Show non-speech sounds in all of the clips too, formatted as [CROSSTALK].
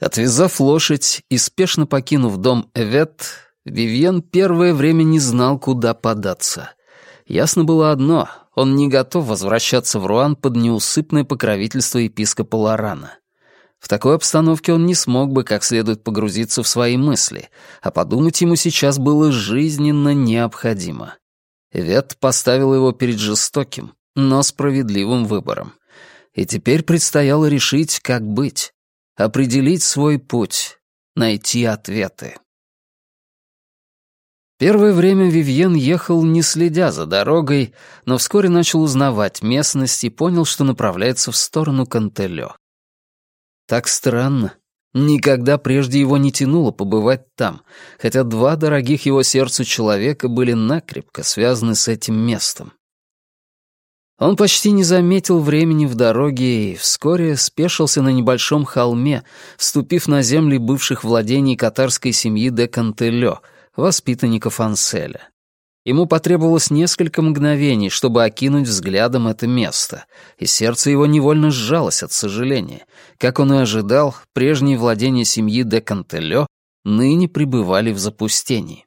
Отвязав лошадь и спешно покинув дом Эвет, Вивьен первое время не знал, куда податься. Ясно было одно — он не готов возвращаться в Руан под неусыпное покровительство епископа Лорана. В такой обстановке он не смог бы как следует погрузиться в свои мысли, а подумать ему сейчас было жизненно необходимо. Вет поставил его перед жестоким, но справедливым выбором. И теперь предстояло решить, как быть, определить свой путь, найти ответы. Первое время Вивьен ехал, не следя за дорогой, но вскоре начал узнавать местность и понял, что направляется в сторону Кантелё. Так странно. Никогда прежде его не тянуло побывать там, хотя два дорогих его сердцу человека были накрепко связаны с этим местом. Он почти не заметил времени в дороге и вскоре спешился на небольшом холме, ступив на земли бывших владений катарской семьи де Кантелё, воспитанников Анселя. Ему потребовалось несколько мгновений, чтобы окинуть взглядом это место, и сердце его невольно сжалось от сожаления. Как он и ожидал, прежние владения семьи де Кантелё ныне пребывали в запустении.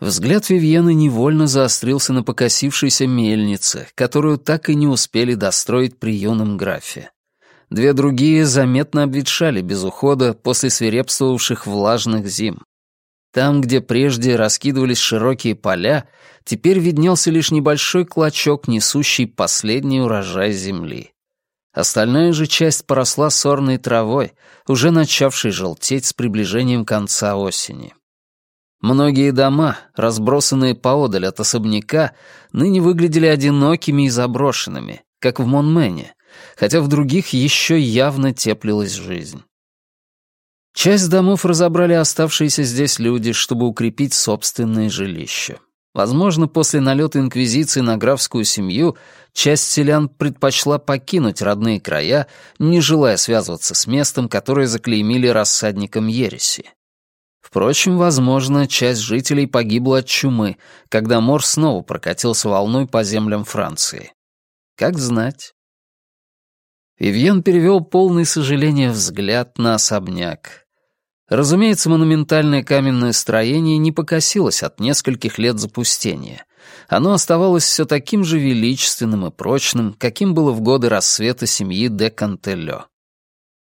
Взгляд Вивьена невольно заострился на покосившейся мельнице, которую так и не успели достроить при юном графе. Две другие заметно обветшали без ухода после свирепствовавших влажных зим. Там, где прежде раскидывались широкие поля, теперь виднелся лишь небольшой клочок, несущий последний урожай земли. Остальная же часть поросла сорной травой, уже начавшей желтеть с приближением конца осени. Многие дома, разбросанные поодаль от особняка, ныне выглядели одинокими и заброшенными, как в Монмене, хотя в других еще явно теплилась жизнь. Часть домов разобрали оставшиеся здесь люди, чтобы укрепить собственные жилища. Возможно, после налета Инквизиции на графскую семью часть селян предпочла покинуть родные края, не желая связываться с местом, которое заклеймили рассадником ереси. Впрочем, возможно, часть жителей погибла от чумы, когда мор снова прокатился волной по землям Франции. Как знать. Вивьен перевел полный сожаления взгляд на особняк. Разумеется, монументальное каменное строение не покосилось от нескольких лет запустения. Оно оставалось все таким же величественным и прочным, каким было в годы рассвета семьи де Кантелло.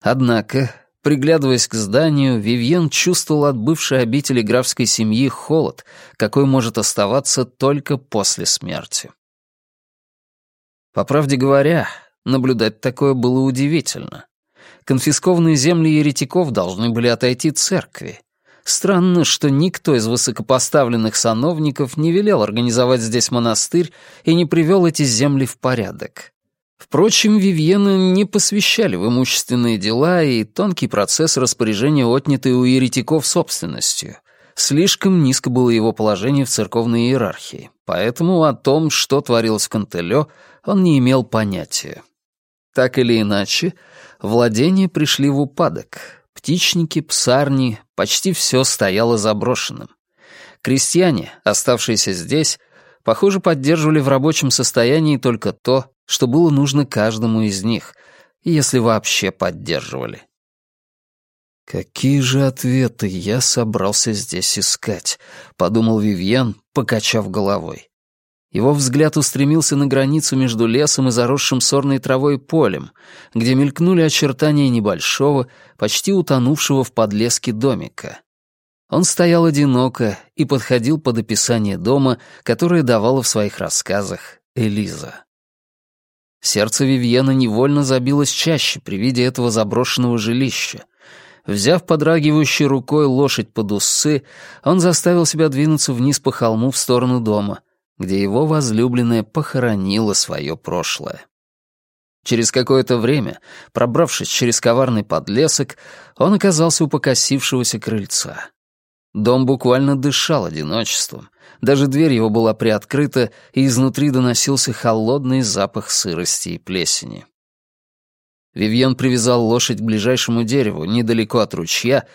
Однако, приглядываясь к зданию, Вивьен чувствовал от бывшей обители графской семьи холод, какой может оставаться только после смерти. По правде говоря, наблюдать такое было удивительно. Конфискованные земли еретиков должны были отойти церкви. Странно, что никто из высокопоставленных сановников не велел организовать здесь монастырь и не привел эти земли в порядок. Впрочем, Вивьена не посвящали в имущественные дела и тонкий процесс распоряжения отнятой у еретиков собственностью. Слишком низко было его положение в церковной иерархии, поэтому о том, что творилось в Кантелё, он не имел понятия. Так или иначе, владения пришли в упадок. Птичники, псарни, почти все стояло заброшенным. Крестьяне, оставшиеся здесь, похоже, поддерживали в рабочем состоянии только то, что было нужно каждому из них, если вообще поддерживали. «Какие же ответы я собрался здесь искать?» — подумал Вивьен, покачав головой. Его взгляд устремился на границу между лесом и заросшим сорной травой полем, где мелькнули очертания небольшого, почти утонувшего в подлеске домика. Он стоял одиноко и подходил под описание дома, которое давала в своих рассказах Элиза. Сердце Вивьена невольно забилось чаще при виде этого заброшенного жилища. Взяв подрагивающей рукой лошадь под усы, он заставил себя двинуться вниз по холму в сторону дома — где его возлюбленная похоронила свое прошлое. Через какое-то время, пробравшись через коварный подлесок, он оказался у покосившегося крыльца. Дом буквально дышал одиночеством. Даже дверь его была приоткрыта, и изнутри доносился холодный запах сырости и плесени. Вивьен привязал лошадь к ближайшему дереву, недалеко от ручья,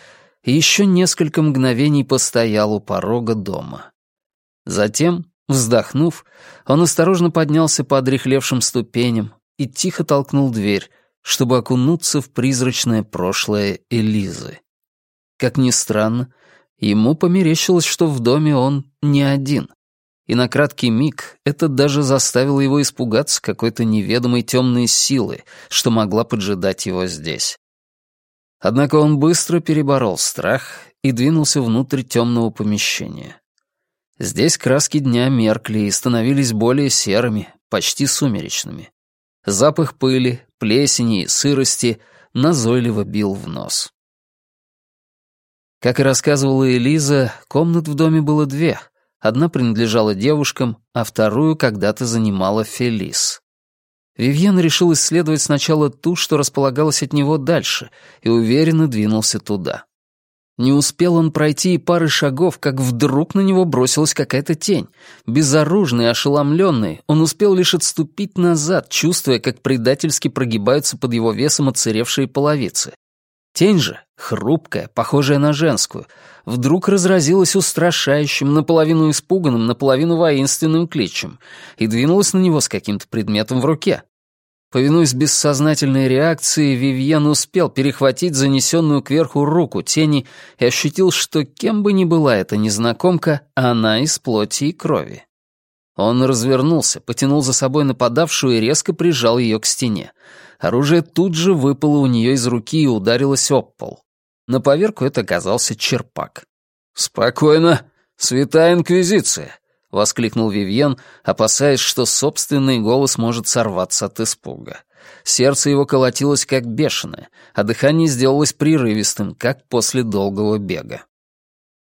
и еще несколько мгновений постоял у порога дома. Затем Вздохнув, он осторожно поднялся по одрехлевшим ступеням и тихо толкнул дверь, чтобы окунуться в призрачное прошлое Элизы. Как ни странно, ему померещилось, что в доме он не один. И на краткий миг это даже заставило его испугаться какой-то неведомой темной силы, что могла поджидать его здесь. Однако он быстро переборол страх и двинулся внутрь темного помещения. Здесь краски дня меркли и становились более серыми, почти сумеречными. Запах пыли, плесени и сырости назойливо бил в нос. Как и рассказывала Элиза, комнат в доме было две. Одна принадлежала девушкам, а вторую когда-то занимала Фелис. Вивьен решил исследовать сначала ту, что располагалась от него дальше, и уверенно двинулся туда. Не успел он пройти и пары шагов, как вдруг на него бросилась какая-то тень. Безоружный, ошеломленный, он успел лишь отступить назад, чувствуя, как предательски прогибаются под его весом отсыревшие половицы. Тень же, хрупкая, похожая на женскую, вдруг разразилась устрашающим, наполовину испуганным, наполовину воинственным кличем и двинулась на него с каким-то предметом в руке. Повинуясь бессознательной реакции, Вивьен успел перехватить занесенную кверху руку тени и ощутил, что кем бы ни была эта незнакомка, она из плоти и крови. Он развернулся, потянул за собой нападавшую и резко прижал ее к стене. Оружие тут же выпало у нее из руки и ударилось об пол. На поверку это оказался черпак. «Спокойно, святая инквизиция!» — воскликнул Вивьен, опасаясь, что собственный голос может сорваться от испуга. Сердце его колотилось как бешеное, а дыхание сделалось прерывистым, как после долгого бега.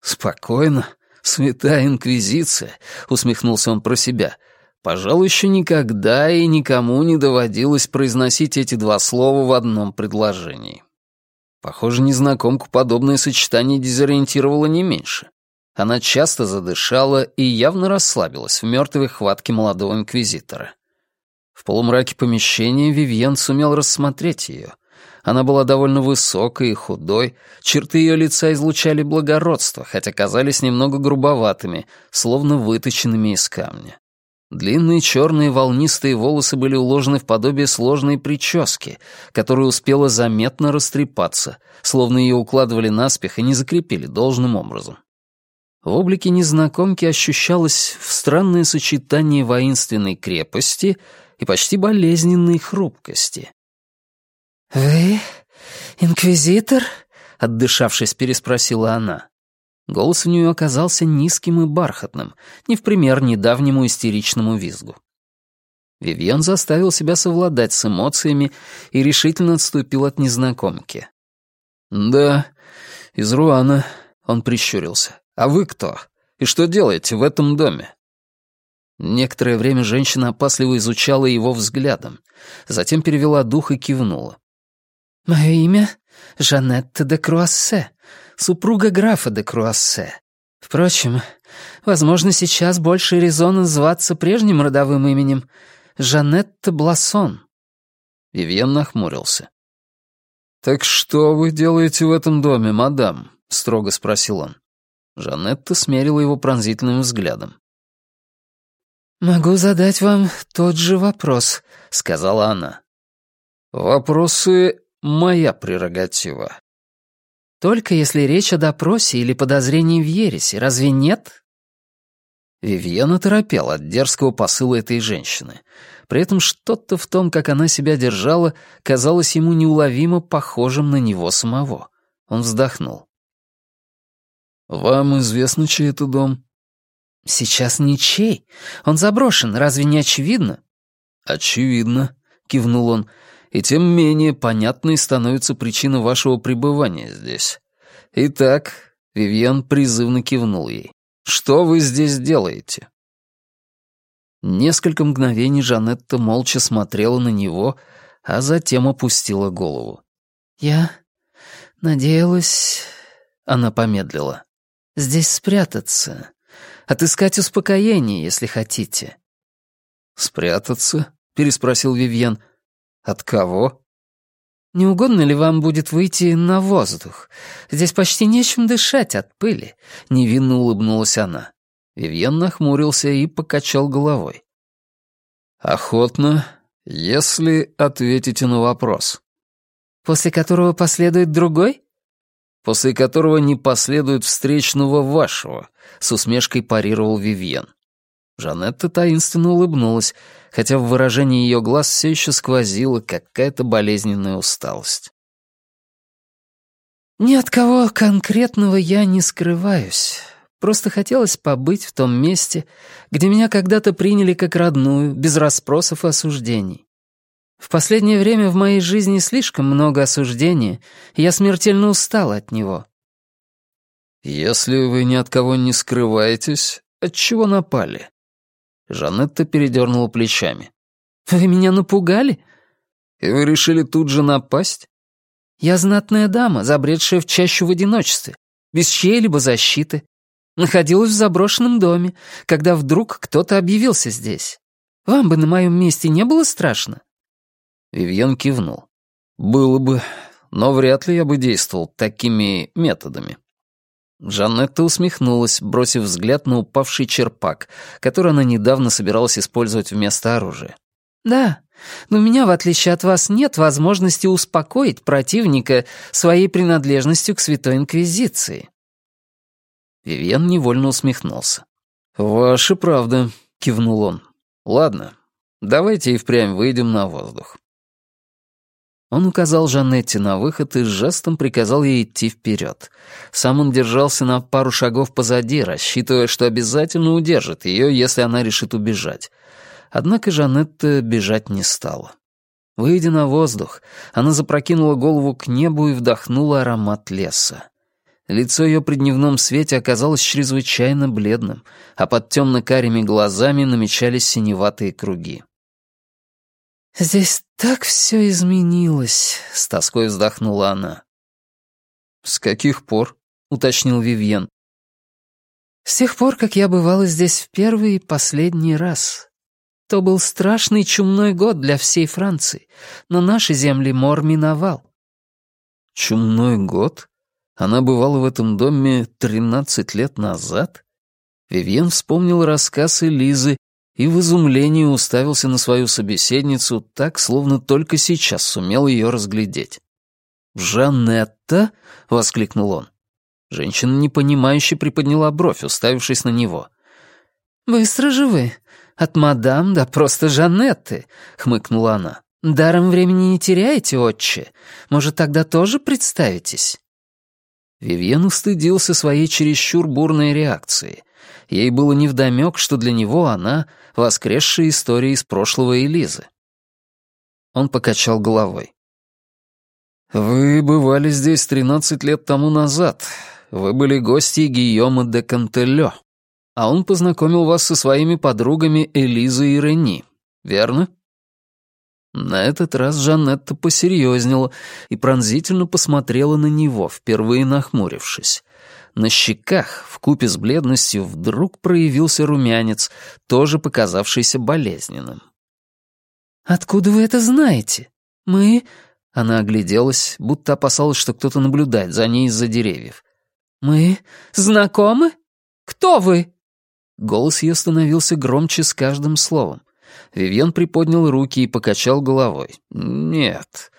«Спокойно, святая инквизиция», — усмехнулся он про себя. «Пожалуй, еще никогда и никому не доводилось произносить эти два слова в одном предложении». Похоже, незнакомку подобное сочетание дезориентировало не меньше. Она часто задышала и явно расслабилась в мертвой хватке молодого инквизитора. В полумраке помещения Вивьен сумел рассмотреть ее. Она была довольно высокой и худой, черты ее лица излучали благородство, хотя казались немного грубоватыми, словно выточенными из камня. Длинные черные волнистые волосы были уложены в подобие сложной прически, которая успела заметно растрепаться, словно ее укладывали наспех и не закрепили должным образом. В облике незнакомки ощущалось странное сочетание воинственной крепости и почти болезненной хрупкости. «Вы инквизитор?» — отдышавшись, переспросила она. Голос у нее оказался низким и бархатным, не в пример недавнему истеричному визгу. Вивьен заставил себя совладать с эмоциями и решительно отступил от незнакомки. «Да, из Руана», — он прищурился. «А вы кто? И что делаете в этом доме?» Некоторое время женщина опасливо изучала его взглядом, затем перевела дух и кивнула. «Мое имя — Жанетта де Круассе, супруга графа де Круассе. Впрочем, возможно, сейчас больше резона зваться прежним родовым именем — Жанетта Блассон». Вивьен нахмурился. «Так что вы делаете в этом доме, мадам?» — строго спросил он. Жанетта смерила его пронзительным взглядом. «Могу задать вам тот же вопрос», — сказала она. «Вопросы — моя прерогатива». «Только если речь о допросе или подозрении в ересе, разве нет?» Вивьен оторопел от дерзкого посыла этой женщины. При этом что-то в том, как она себя держала, казалось ему неуловимо похожим на него самого. Он вздохнул. «Вам известно, чей это дом?» «Сейчас ничей. Он заброшен, разве не очевидно?» «Очевидно», — кивнул он, «и тем менее понятной становится причина вашего пребывания здесь. Итак», — Вивьен призывно кивнул ей, «что вы здесь делаете?» Несколько мгновений Жанетта молча смотрела на него, а затем опустила голову. «Я надеялась...» Она помедлила здесь спрятаться, отыскать успокоение, если хотите». «Спрятаться?» — переспросил Вивьен. «От кого?» «Не угодно ли вам будет выйти на воздух? Здесь почти нечем дышать от пыли», — невинно улыбнулась она. Вивьен нахмурился и покачал головой. «Охотно, если ответите на вопрос», «После которого последует другой?» «После которого не последует встречного вашего», — с усмешкой парировал Вивьен. Жанетта таинственно улыбнулась, хотя в выражении ее глаз все еще сквозила какая-то болезненная усталость. «Ни от кого конкретного я не скрываюсь. Просто хотелось побыть в том месте, где меня когда-то приняли как родную, без расспросов и осуждений. В последнее время в моей жизни слишком много осуждения, и я смертельно устал от него». «Если вы ни от кого не скрываетесь, от чего напали?» Жанетта передернула плечами. «Вы меня напугали?» «И вы решили тут же напасть?» «Я знатная дама, забредшая в чащу в одиночестве, без чьей-либо защиты. Находилась в заброшенном доме, когда вдруг кто-то объявился здесь. Вам бы на моем месте не было страшно?» Вивьен кивнул. «Было бы, но вряд ли я бы действовал такими методами». Жанетта усмехнулась, бросив взгляд на упавший черпак, который она недавно собиралась использовать вместо оружия. «Да, но у меня, в отличие от вас, нет возможности успокоить противника своей принадлежностью к Святой Инквизиции». Вивьен невольно усмехнулся. «Ваша правда», — кивнул он. «Ладно, давайте и впрямь выйдем на воздух». Он указал Жанетте на выход и жестом приказал ей идти вперед. Сам он держался на пару шагов позади, рассчитывая, что обязательно удержит ее, если она решит убежать. Однако Жанетта бежать не стала. Выйдя на воздух, она запрокинула голову к небу и вдохнула аромат леса. Лицо ее при дневном свете оказалось чрезвычайно бледным, а под темно-карими глазами намечались синеватые круги. «Здесь так все изменилось», — с тоской вздохнула она. «С каких пор?» — уточнил Вивьен. «С тех пор, как я бывала здесь в первый и последний раз. То был страшный чумной год для всей Франции, но наши земли мор миновал». «Чумной год? Она бывала в этом доме тринадцать лет назад?» Вивьен вспомнил рассказ Элизы и в изумлении уставился на свою собеседницу так, словно только сейчас сумел ее разглядеть. «Жанетта?» — воскликнул он. Женщина непонимающе приподняла бровь, уставившись на него. «Быстро же вы. От мадам да просто Жанетты», — хмыкнула она. «Даром времени не теряете, отче? Может, тогда тоже представитесь?» Вивьен устыдился своей чересчур бурной реакции. Ей было невдомёк, что для него она — воскресшая история из прошлого Элизы. Он покачал головой. «Вы бывали здесь тринадцать лет тому назад. Вы были гостьей Гийома де Кантелё. А он познакомил вас со своими подругами Элизой и Рени, верно?» На этот раз Жанетта посерьезнела и пронзительно посмотрела на него, впервые нахмурившись. На щеках, в купе с бледностью, вдруг проявился румянец, тоже показавшийся болезненным. «Откуда вы это знаете? Мы...» Она огляделась, будто опасалась, что кто-то наблюдает за ней из-за деревьев. «Мы знакомы? Кто вы?» Голос ее становился громче с каждым словом. Вивьен приподнял руки и покачал головой. «Нет.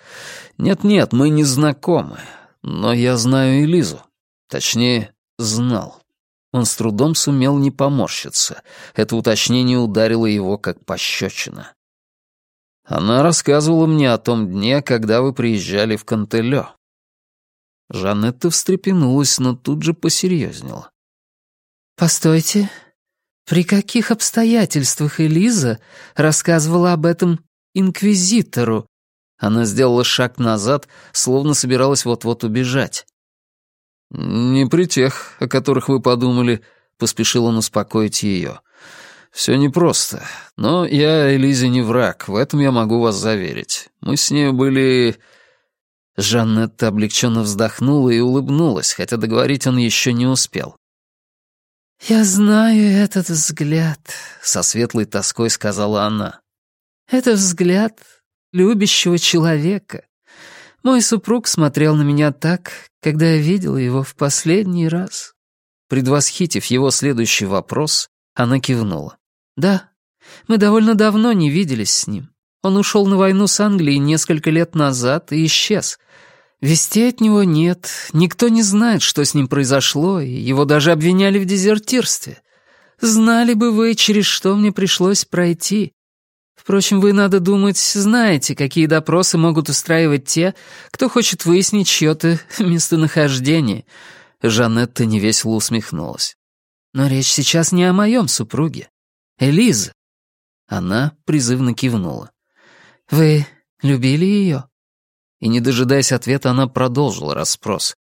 Нет-нет, мы не знакомы. Но я знаю Элизу. Точнее, знал. Он с трудом сумел не поморщиться. Это уточнение ударило его как пощечина. Она рассказывала мне о том дне, когда вы приезжали в Кантелё. Жанетта встрепенулась, но тут же посерьезнела. «Постойте, при каких обстоятельствах Элиза рассказывала об этом инквизитору?» Она сделала шаг назад, словно собиралась вот-вот убежать. «Не при тех, о которых вы подумали», — поспешил он успокоить ее. «Все непросто. Но я Элизе не враг, в этом я могу вас заверить. Мы с ней были...» Жаннетта облегченно вздохнула и улыбнулась, хотя договорить он еще не успел. «Я знаю этот взгляд», — со светлой тоской сказала она. «Это взгляд любящего человека. Мой супруг смотрел на меня так, когда я видела его в последний раз. Предвосхитив его следующий вопрос, она кивнула. «Да, мы довольно давно не виделись с ним. Он ушел на войну с Англией несколько лет назад и исчез, Вестей от него нет, никто не знает, что с ним произошло, и его даже обвиняли в дезертирстве. Знали бы вы, через что мне пришлось пройти. Впрочем, вы, надо думать, знаете, какие допросы могут устраивать те, кто хочет выяснить чье-то [LAUGHS] местонахождение». Жанетта невесело усмехнулась. «Но речь сейчас не о моем супруге. Элиза». Она призывно кивнула. «Вы любили ее?» И, не дожидаясь ответа, она продолжила расспрос.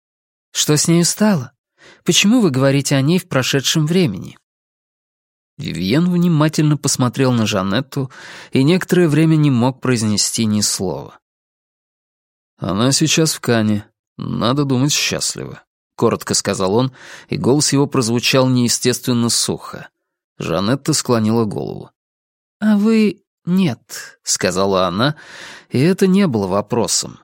«Что с нею стало? Почему вы говорите о ней в прошедшем времени?» Вивьен внимательно посмотрел на Жанетту и некоторое время не мог произнести ни слова. «Она сейчас в Кане. Надо думать, счастлива», — коротко сказал он, и голос его прозвучал неестественно сухо. Жанетта склонила голову. «А вы «Нет», — сказала она, и это не было вопросом.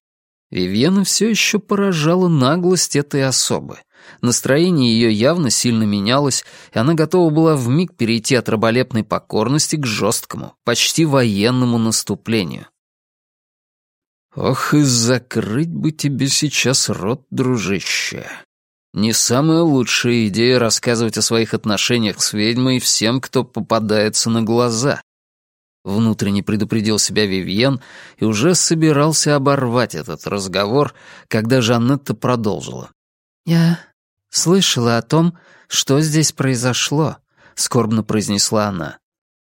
Вивьена все еще поражала наглость этой особы. Настроение ее явно сильно менялось, и она готова была вмиг перейти от раболепной покорности к жесткому, почти военному наступлению. «Ох, и закрыть бы тебе сейчас рот, дружище!» Не самая лучшая идея рассказывать о своих отношениях с ведьмой всем, кто попадается на глаза. Внутренне предупредил себя Вивьен и уже собирался оборвать этот разговор, когда Жаннетта продолжила. «Я слышала о том, что здесь произошло», — скорбно произнесла она.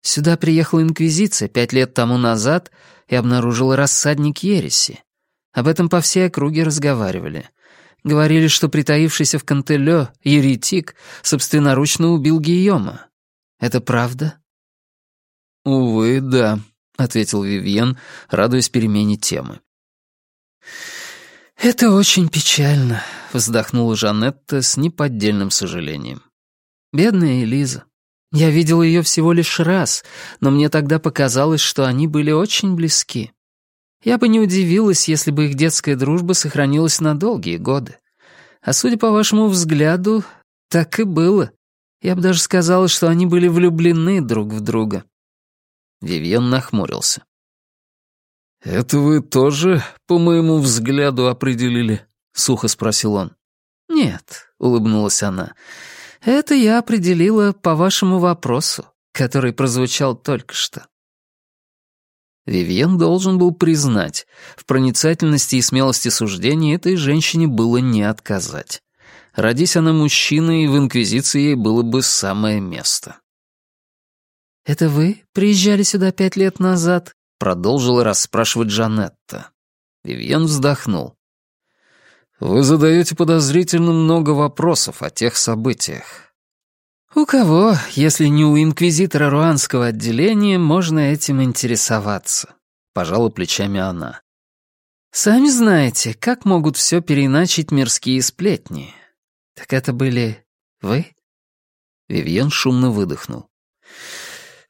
«Сюда приехала Инквизиция пять лет тому назад и обнаружила рассадник ереси. Об этом по всей округе разговаривали. Говорили, что притаившийся в Кантелё еретик собственноручно убил Гийома. Это правда?» «Увы, да», — ответил Вивьен, радуясь перемене темы. «Это очень печально», — вздохнула Жанетта с неподдельным сожалением. «Бедная Элиза. Я видела ее всего лишь раз, но мне тогда показалось, что они были очень близки. Я бы не удивилась, если бы их детская дружба сохранилась на долгие годы. А судя по вашему взгляду, так и было. Я бы даже сказала, что они были влюблены друг в друга. Вивьен нахмурился. «Это вы тоже, по моему взгляду, определили?» — сухо спросил он. «Нет», — улыбнулась она, — «это я определила по вашему вопросу, который прозвучал только что». Вивьен должен был признать, в проницательности и смелости суждений этой женщине было не отказать. Родись она мужчиной, в Инквизиции ей было бы самое место. «Это вы приезжали сюда пять лет назад?» — продолжила расспрашивать Джанетта. Вивьен вздохнул. «Вы задаете подозрительно много вопросов о тех событиях». «У кого, если не у инквизитора руанского отделения, можно этим интересоваться?» — пожала плечами она. «Сами знаете, как могут все переиначить мирские сплетни. Так это были вы?» Вивьен шумно выдохнул.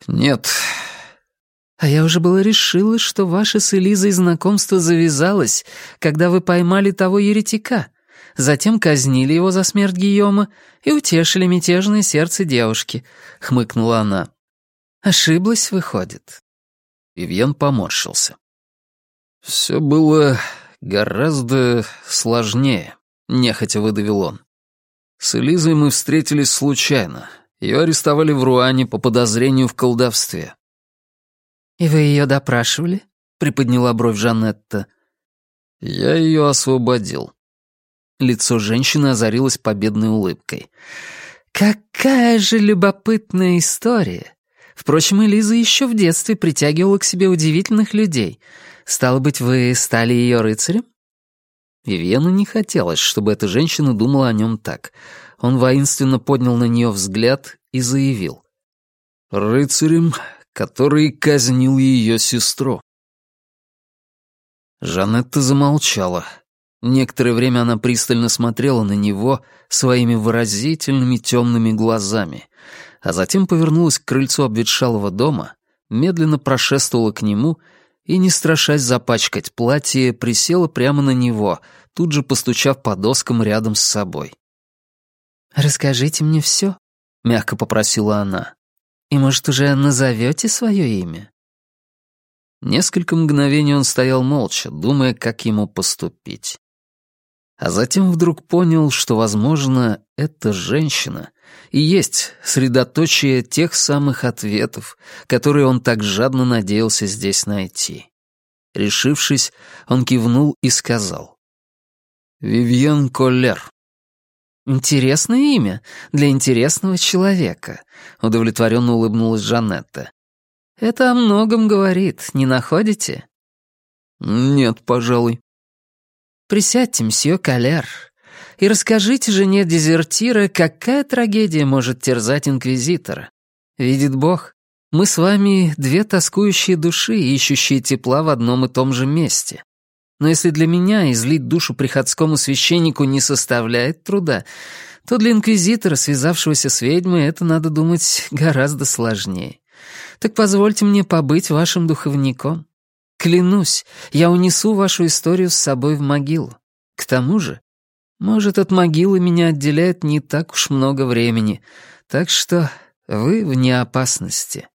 «Нет». «А я уже было решила, что ваше с Элизой знакомство завязалось, когда вы поймали того еретика, затем казнили его за смерть Гийома и утешили мятежное сердце девушки», — хмыкнула она. «Ошиблась, выходит». Вивьен поморщился. «Все было гораздо сложнее», — нехотя выдавил он. «С Элизой мы встретились случайно. Ее арестовали в Руане по подозрению в колдовстве. «И вы ее допрашивали?» — приподняла бровь Жанетта. «Я ее освободил». Лицо женщины озарилось победной улыбкой. «Какая же любопытная история! Впрочем, Элиза еще в детстве притягивала к себе удивительных людей. Стало быть, вы стали ее рыцарем?» Вивьену не хотелось, чтобы эта женщина думала о нем так. Он воинственно поднял на нее взгляд и заявил. «Рыцарем, который казнил ее сестру». Жанетта замолчала. Некоторое время она пристально смотрела на него своими выразительными темными глазами, а затем повернулась к крыльцу обветшалого дома, медленно прошествовала к нему и, не страшась запачкать платье, присела прямо на него, тут же постучав по доскам рядом с собой. «Расскажите мне все», — мягко попросила она. «И, может, уже назовете свое имя?» Несколько мгновений он стоял молча, думая, как ему поступить. А затем вдруг понял, что, возможно, эта женщина и есть средоточие тех самых ответов, которые он так жадно надеялся здесь найти. Решившись, он кивнул и сказал. «Вивьен Коллер». «Интересное имя для интересного человека», — удовлетворенно улыбнулась Жанетта. «Это о многом говорит, не находите?» «Нет, пожалуй». «Присядьте, мсье Коллер, и расскажите жене дезертира, какая трагедия может терзать инквизитора. Видит Бог, мы с вами две тоскующие души, ищущие тепла в одном и том же месте. Но если для меня излить душу приходскому священнику не составляет труда, то для инквизитора, связавшегося с ведьмой, это, надо думать, гораздо сложнее. Так позвольте мне побыть вашим духовником. Клянусь, я унесу вашу историю с собой в могилу. К тому же, может, от могилы меня отделяет не так уж много времени, так что вы вне опасности».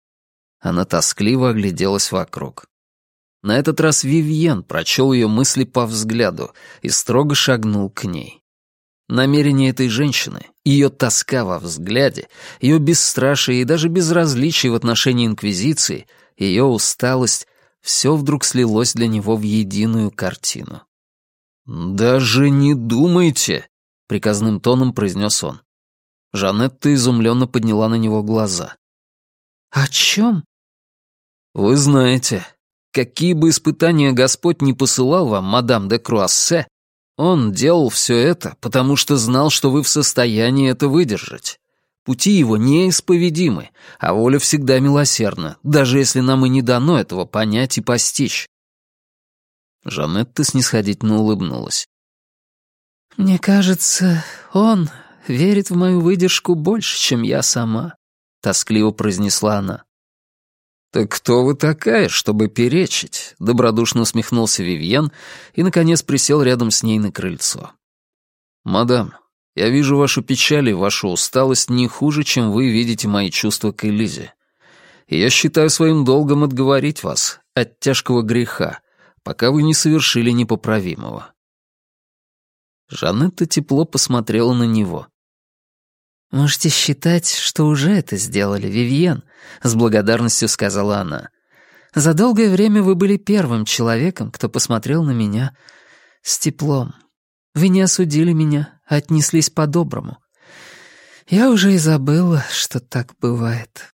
Она тоскливо огляделась вокруг. На этот раз Вивьен прочел ее мысли по взгляду и строго шагнул к ней. Намерение этой женщины, ее тоска во взгляде, ее бесстрашие и даже безразличие в отношении Инквизиции, ее усталость — все вдруг слилось для него в единую картину. «Даже не думайте!» — приказным тоном произнес он. Жанетта изумленно подняла на него глаза. «О чем?» «Вы знаете, какие бы испытания Господь не посылал вам, мадам де Круассе, Он делал все это, потому что знал, что вы в состоянии это выдержать. Пути его неисповедимы, а воля всегда милосердна, даже если нам и не дано этого понять и постичь. Жанетта снисходительно улыбнулась. «Мне кажется, он верит в мою выдержку больше, чем я сама», — тоскливо произнесла она. «Так кто вы такая, чтобы перечить?» — добродушно усмехнулся Вивьен и, наконец, присел рядом с ней на крыльцо. «Мадам, я вижу вашу печаль и вашу усталость не хуже, чем вы видите мои чувства к Элизе. Я считаю своим долгом отговорить вас от тяжкого греха, пока вы не совершили непоправимого». Жанетта тепло посмотрела на него. «Можете считать, что уже это сделали, Вивьен», — с благодарностью сказала она. «За долгое время вы были первым человеком, кто посмотрел на меня с теплом. Вы не осудили меня, а отнеслись по-доброму. Я уже и забыла, что так бывает».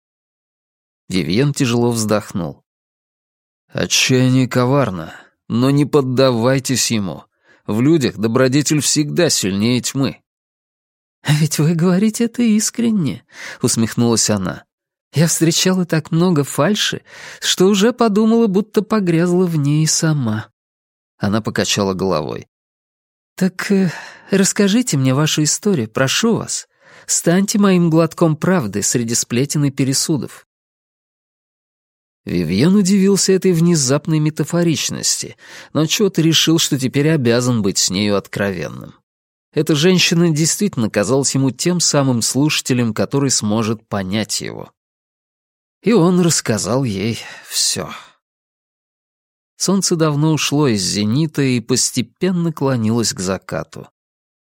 Вивьен тяжело вздохнул. Отчаяние коварно, но не поддавайтесь ему. В людях добродетель всегда сильнее тьмы. «А ведь вы говорите это искренне», — усмехнулась она. «Я встречала так много фальши, что уже подумала, будто погрязла в ней сама». Она покачала головой. «Так э, расскажите мне вашу историю, прошу вас. Станьте моим глотком правды среди сплетен и пересудов. Вивьен удивился этой внезапной метафоричности, но чего-то решил, что теперь обязан быть с нею откровенным. Эта женщина действительно казалась ему тем самым слушателем, который сможет понять его. И он рассказал ей все. Солнце давно ушло из зенита и постепенно клонилось к закату.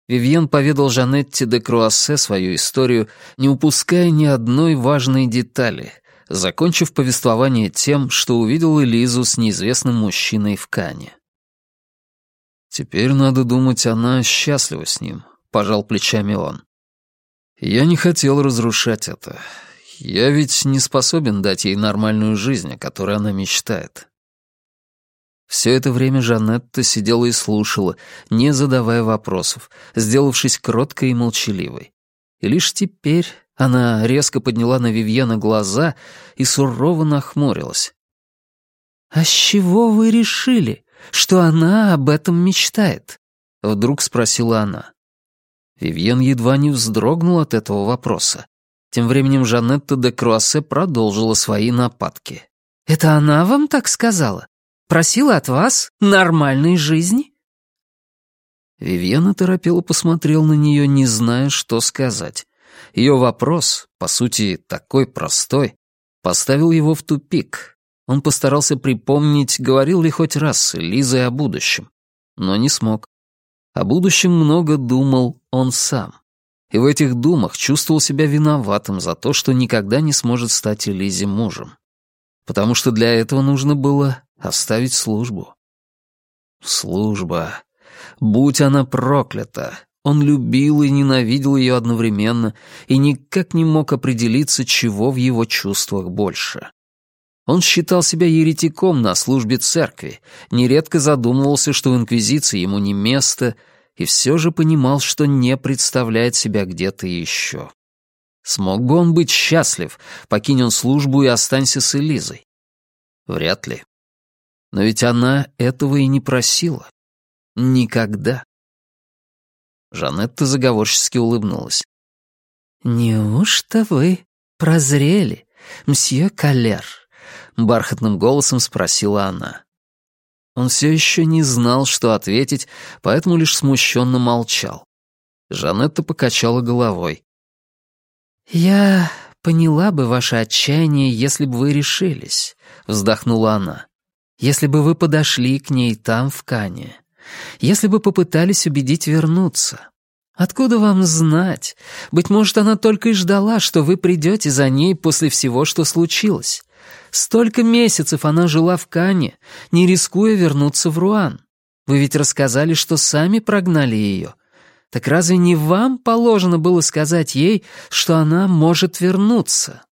Вивьен поведал Жанетте де Круассе свою историю, не упуская ни одной важной детали — закончив повествование тем, что увидел Элизу с неизвестным мужчиной в Кане. «Теперь, надо думать, она счастлива с ним», — пожал плечами он. «Я не хотел разрушать это. Я ведь не способен дать ей нормальную жизнь, о которой она мечтает». Все это время Жанетта сидела и слушала, не задавая вопросов, сделавшись кроткой и молчаливой. И лишь теперь, она резко подняла на Вивьена глаза и сурово нахмурилась. «А с чего вы решили, что она об этом мечтает?» — вдруг спросила она. Вивьен едва не вздрогнул от этого вопроса. Тем временем Жанетта де Круассе продолжила свои нападки. «Это она вам так сказала? Просила от вас нормальной жизни?» Вивьен оторопело посмотрел на нее, не зная, что сказать. Ее вопрос, по сути, такой простой, поставил его в тупик. Он постарался припомнить, говорил ли хоть раз Лизой о будущем, но не смог. О будущем много думал он сам. И в этих думах чувствовал себя виноватым за то, что никогда не сможет стать Элизе мужем. Потому что для этого нужно было оставить службу. Служба. Будь она проклята. Он любил и ненавидел ее одновременно и никак не мог определиться, чего в его чувствах больше. Он считал себя еретиком на службе церкви, нередко задумывался, что в Инквизиции ему не место, и все же понимал, что не представляет себя где-то еще. Смог бы он быть счастлив, покинь он службу и останься с Элизой? Вряд ли. Но ведь она этого и не просила. Никогда. Жанетта заговорчески улыбнулась. «Неужто вы прозрели, мсье Калер?» — бархатным голосом спросила она. Он все еще не знал, что ответить, поэтому лишь смущенно молчал. Жанетта покачала головой. «Я поняла бы ваше отчаяние, если бы вы решились», — вздохнула она. «Если бы вы подошли к ней там, в Кане. Если бы попытались убедить вернуться. Откуда вам знать? Быть может, она только и ждала, что вы придете за ней после всего, что случилось. Столько месяцев она жила в Кане, не рискуя вернуться в Руан. Вы ведь рассказали, что сами прогнали ее. Так разве не вам положено было сказать ей, что она может вернуться?»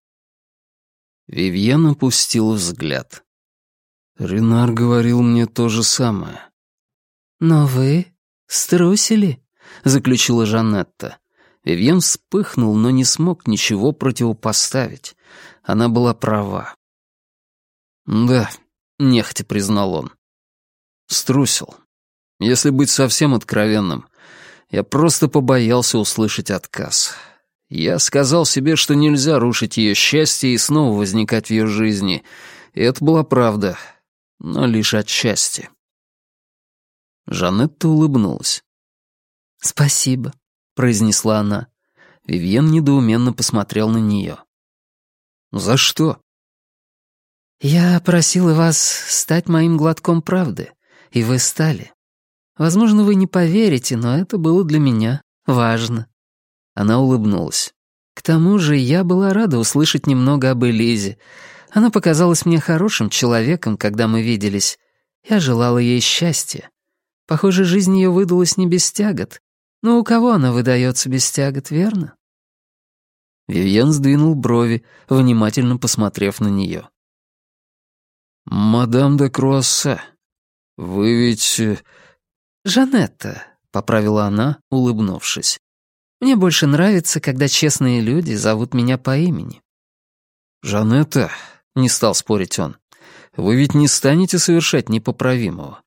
Вивьен опустил взгляд. «Ренар говорил мне то же самое». «Но вы струсили?» — заключила Жанетта. Вивьен вспыхнул, но не смог ничего противопоставить. Она была права. «Да», — нехотя признал он. «Струсил. Если быть совсем откровенным, я просто побоялся услышать отказ. Я сказал себе, что нельзя рушить ее счастье и снова возникать в ее жизни. И это была правда, но лишь отчасти». Жанетта улыбнулась. «Спасибо», — произнесла она. Вивьен недоуменно посмотрел на нее. «За что?» «Я просила вас стать моим глотком правды, и вы стали. Возможно, вы не поверите, но это было для меня важно». Она улыбнулась. «К тому же я была рада услышать немного об Элизе. Она показалась мне хорошим человеком, когда мы виделись. Я желала ей счастья. Похоже, жизнь ее выдалась не без тягот. Но у кого она выдается без тягот, верно?» Вивьен сдвинул брови, внимательно посмотрев на нее. «Мадам де Круассе, вы ведь...» э, «Жанетта», — поправила она, улыбнувшись. «Мне больше нравится, когда честные люди зовут меня по имени». «Жанетта», — не стал спорить он, — «вы ведь не станете совершать непоправимого».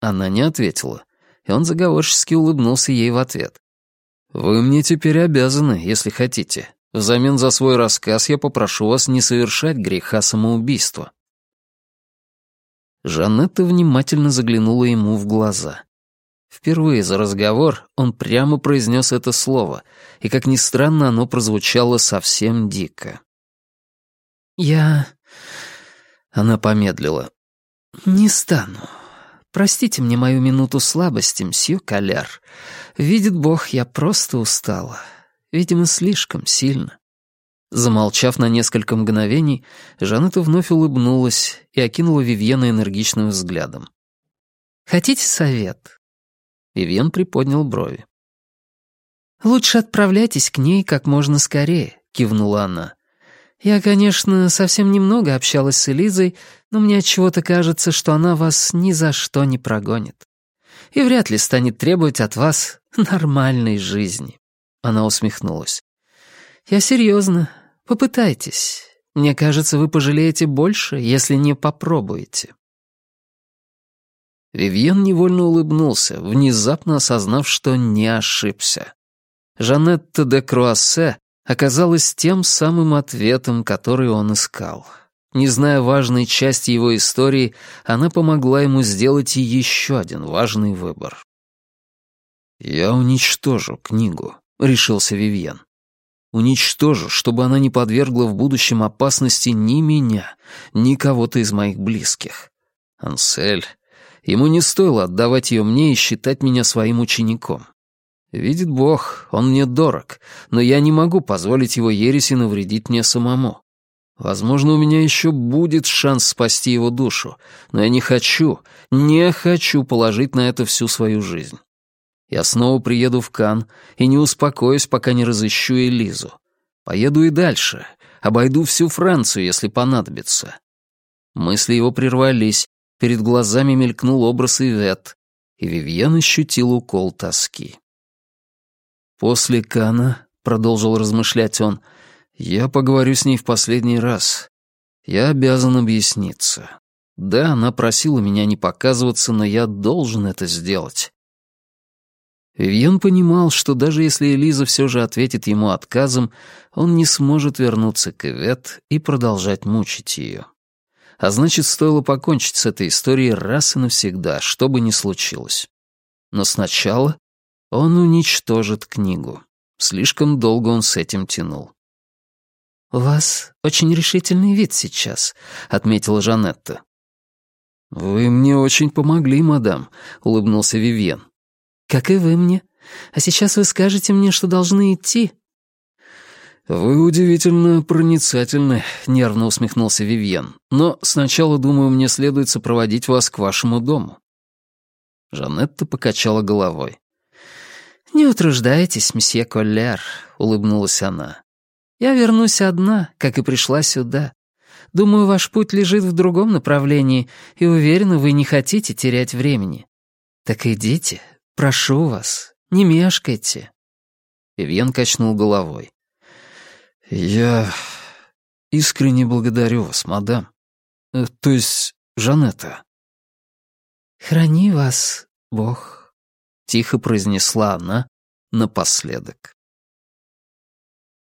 Она не ответила, и он заговорчески улыбнулся ей в ответ. «Вы мне теперь обязаны, если хотите. Взамен за свой рассказ я попрошу вас не совершать греха самоубийства». Жанетта внимательно заглянула ему в глаза. Впервые за разговор он прямо произнес это слово, и, как ни странно, оно прозвучало совсем дико. «Я...» Она помедлила. «Не стану. Простите мне мою минуту слабости, мсье Каляр. Видит Бог, я просто устала. Видимо, слишком сильно. Замолчав на несколько мгновений, Жанетта вновь улыбнулась и окинула Вивьена энергичным взглядом. «Хотите совет?» Вивьен приподнял брови. «Лучше отправляйтесь к ней как можно скорее», — кивнула она. «Я, конечно, совсем немного общалась с Элизой, но мне от чего то кажется, что она вас ни за что не прогонит. И вряд ли станет требовать от вас нормальной жизни». Она усмехнулась. «Я серьезно. Попытайтесь. Мне кажется, вы пожалеете больше, если не попробуете». Вивьен невольно улыбнулся, внезапно осознав, что не ошибся. Жанетта де Круассе оказалась тем самым ответом, который он искал. Не зная важной части его истории, она помогла ему сделать и еще один важный выбор. «Я уничтожу книгу», — решился Вивьен. Уничтожу, чтобы она не подвергла в будущем опасности ни меня, ни кого-то из моих близких. Ансель, Ему не стоило отдавать ее мне и считать меня своим учеником. Видит Бог, он мне дорог, но я не могу позволить его ереси навредить мне самому. Возможно, у меня еще будет шанс спасти его душу, но я не хочу, не хочу положить на это всю свою жизнь. Я снова приеду в Кан и не успокоюсь, пока не разыщу Элизу. Поеду и дальше, обойду всю Францию, если понадобится. Мысли его прервались, перед глазами мелькнул образ Ивет, и Вивьен ощутил укол тоски. «После Кана», — продолжил размышлять он, — «я поговорю с ней в последний раз. Я обязан объясниться. Да, она просила меня не показываться, но я должен это сделать». Вивьен понимал, что даже если Элиза все же ответит ему отказом, он не сможет вернуться к Ивет и продолжать мучить ее. А значит, стоило покончить с этой историей раз и навсегда, что бы ни случилось. Но сначала он уничтожит книгу. Слишком долго он с этим тянул. «У вас очень решительный вид сейчас», — отметила Жанетта. «Вы мне очень помогли, мадам», — улыбнулся Вивьен. «Как и вы мне. А сейчас вы скажете мне, что должны идти». «Вы удивительно проницательны», — нервно усмехнулся Вивьен. «Но сначала, думаю, мне следует сопроводить вас к вашему дому». Жанетта покачала головой. «Не утруждайтесь, месье Коллер», — улыбнулась она. «Я вернусь одна, как и пришла сюда. Думаю, ваш путь лежит в другом направлении, и уверена, вы не хотите терять времени. Так идите, прошу вас, не мешкайте». Вивьен качнул головой. «Я искренне благодарю вас, мадам. Э, то есть, Жанетта». «Храни вас, Бог» тихо произнесла она напоследок.